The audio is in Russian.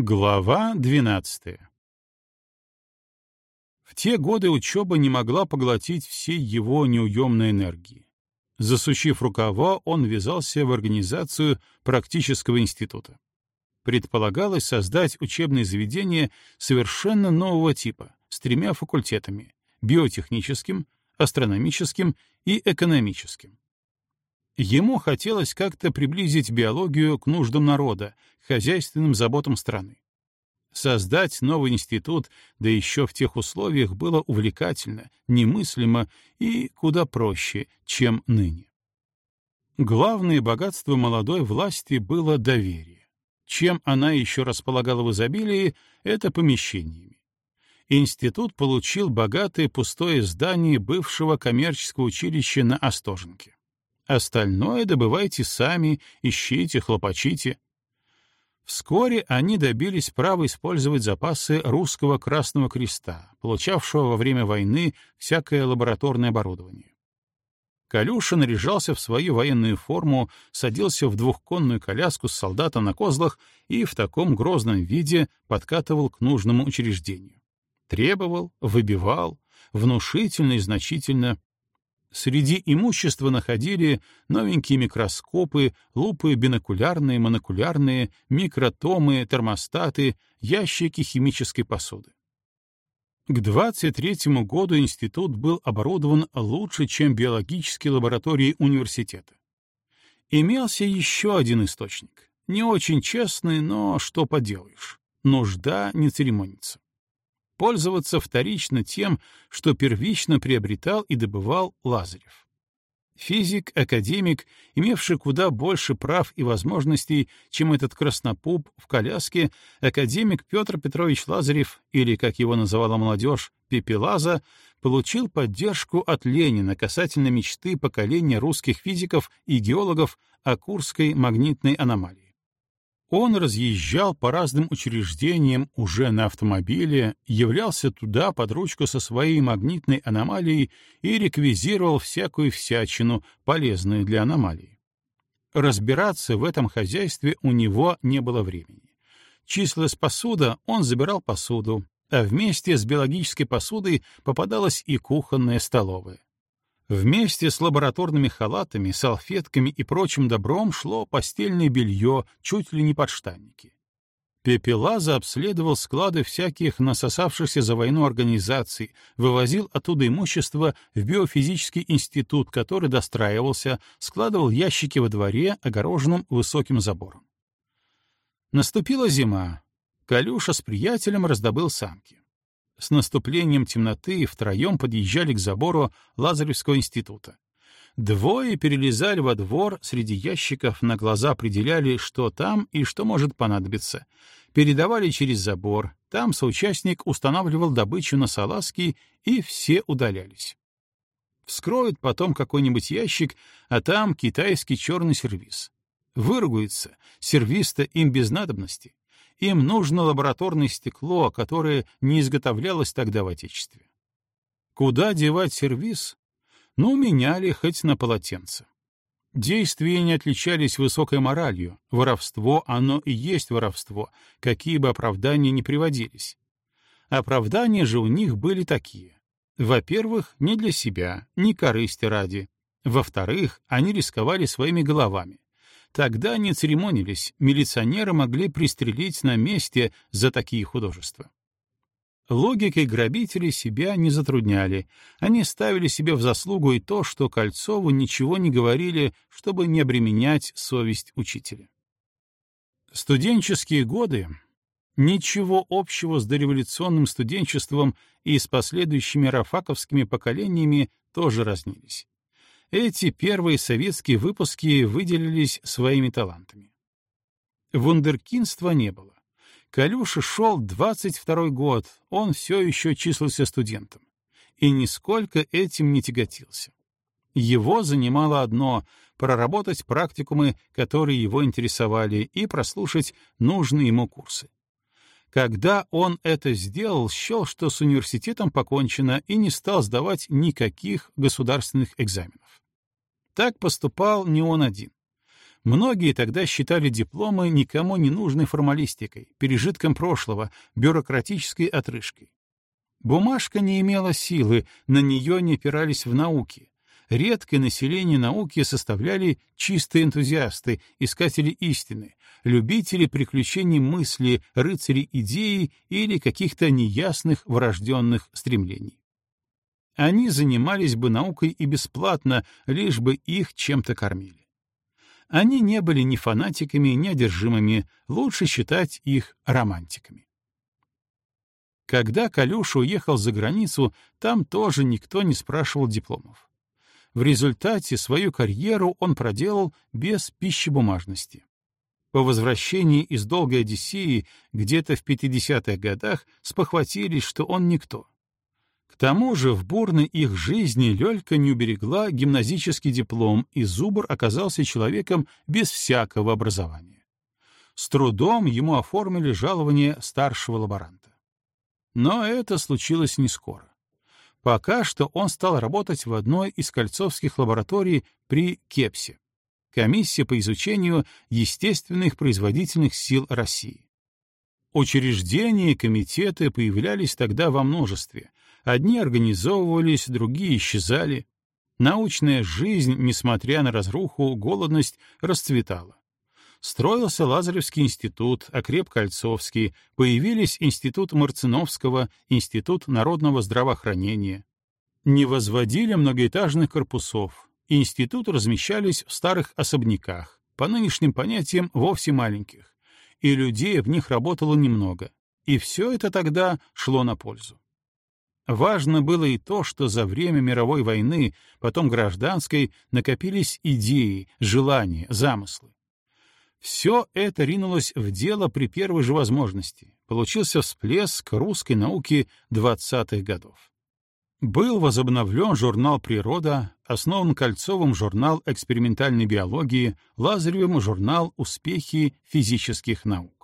Глава 12 В те годы учеба не могла поглотить всей его неуемной энергии. Засучив рукава, он ввязался в организацию практического института. Предполагалось создать учебное заведение совершенно нового типа, с тремя факультетами — биотехническим, астрономическим и экономическим. Ему хотелось как-то приблизить биологию к нуждам народа, хозяйственным заботам страны. Создать новый институт, да еще в тех условиях, было увлекательно, немыслимо и куда проще, чем ныне. Главное богатство молодой власти было доверие. Чем она еще располагала в изобилии, это помещениями. Институт получил богатое пустое здание бывшего коммерческого училища на Остоженке. Остальное добывайте сами, ищите, хлопочите. Вскоре они добились права использовать запасы русского Красного Креста, получавшего во время войны всякое лабораторное оборудование. Калюша наряжался в свою военную форму, садился в двухконную коляску с солдатом на козлах и в таком грозном виде подкатывал к нужному учреждению. Требовал, выбивал, внушительно и значительно Среди имущества находили новенькие микроскопы, лупы бинокулярные, монокулярные, микротомы, термостаты, ящики химической посуды. К 23 году институт был оборудован лучше, чем биологические лаборатории университета. Имелся еще один источник. Не очень честный, но что поделаешь. Нужда не церемонится пользоваться вторично тем, что первично приобретал и добывал Лазарев. Физик, академик, имевший куда больше прав и возможностей, чем этот краснопуп в коляске, академик Петр Петрович Лазарев, или, как его называла молодежь, Пепелаза, получил поддержку от Ленина касательно мечты поколения русских физиков и геологов о Курской магнитной аномалии. Он разъезжал по разным учреждениям уже на автомобиле, являлся туда под ручку со своей магнитной аномалией и реквизировал всякую всячину, полезную для аномалии. Разбираться в этом хозяйстве у него не было времени. Числась посуда, он забирал посуду, а вместе с биологической посудой попадалась и кухонная столовая. Вместе с лабораторными халатами, салфетками и прочим добром шло постельное белье, чуть ли не подштанники. Пепелаза обследовал склады всяких насосавшихся за войну организаций, вывозил оттуда имущество в биофизический институт, который достраивался, складывал ящики во дворе, огороженном высоким забором. Наступила зима. Калюша с приятелем раздобыл самки. С наступлением темноты втроем подъезжали к забору Лазаревского института. Двое перелезали во двор, среди ящиков на глаза определяли, что там и что может понадобиться. Передавали через забор, там соучастник устанавливал добычу на салазки, и все удалялись. Вскроют потом какой-нибудь ящик, а там китайский черный сервиз. Выругаются, сервиста им без надобности. Им нужно лабораторное стекло, которое не изготовлялось тогда в Отечестве. Куда девать сервиз? Ну, меняли хоть на полотенце. Действия не отличались высокой моралью. Воровство, оно и есть воровство, какие бы оправдания ни приводились. Оправдания же у них были такие. Во-первых, не для себя, не корысти ради. Во-вторых, они рисковали своими головами. Тогда не церемонились, милиционеры могли пристрелить на месте за такие художества. Логикой грабители себя не затрудняли. Они ставили себе в заслугу и то, что Кольцову ничего не говорили, чтобы не обременять совесть учителя. Студенческие годы ничего общего с дореволюционным студенчеством и с последующими рафаковскими поколениями тоже разнились. Эти первые советские выпуски выделились своими талантами. Вундеркинства не было. Калюша шел 22 год, он все еще числился студентом. И нисколько этим не тяготился. Его занимало одно — проработать практикумы, которые его интересовали, и прослушать нужные ему курсы. Когда он это сделал, счел, что с университетом покончено, и не стал сдавать никаких государственных экзаменов. Так поступал не он один. Многие тогда считали дипломы никому не нужной формалистикой, пережитком прошлого, бюрократической отрыжкой. Бумажка не имела силы, на нее не опирались в науке. Редкое население науки составляли чистые энтузиасты, искатели истины, любители приключений мысли, рыцари идеи или каких-то неясных врожденных стремлений. Они занимались бы наукой и бесплатно, лишь бы их чем-то кормили. Они не были ни фанатиками, ни одержимыми, лучше считать их романтиками. Когда Калюша уехал за границу, там тоже никто не спрашивал дипломов. В результате свою карьеру он проделал без пищебумажности. По возвращении из долгой Одиссеи где-то в 50-х годах спохватились, что он никто. К тому же в бурной их жизни Лёлька не уберегла гимназический диплом, и Зубр оказался человеком без всякого образования. С трудом ему оформили жалование старшего лаборанта. Но это случилось не скоро. Пока что он стал работать в одной из кольцовских лабораторий при Кепсе, комиссия по изучению естественных производительных сил России. Учреждения и комитеты появлялись тогда во множестве, Одни организовывались, другие исчезали. Научная жизнь, несмотря на разруху, голодность, расцветала. Строился Лазаревский институт, окреп Кольцовский, появились Институт Марциновского, Институт народного здравоохранения. Не возводили многоэтажных корпусов, институты размещались в старых особняках, по нынешним понятиям вовсе маленьких, и людей в них работало немного, и все это тогда шло на пользу. Важно было и то, что за время мировой войны, потом гражданской, накопились идеи, желания, замыслы. Все это ринулось в дело при первой же возможности. Получился всплеск русской науки 20-х годов. Был возобновлен журнал «Природа», основан Кольцовым журнал экспериментальной биологии, Лазаревым журнал «Успехи физических наук».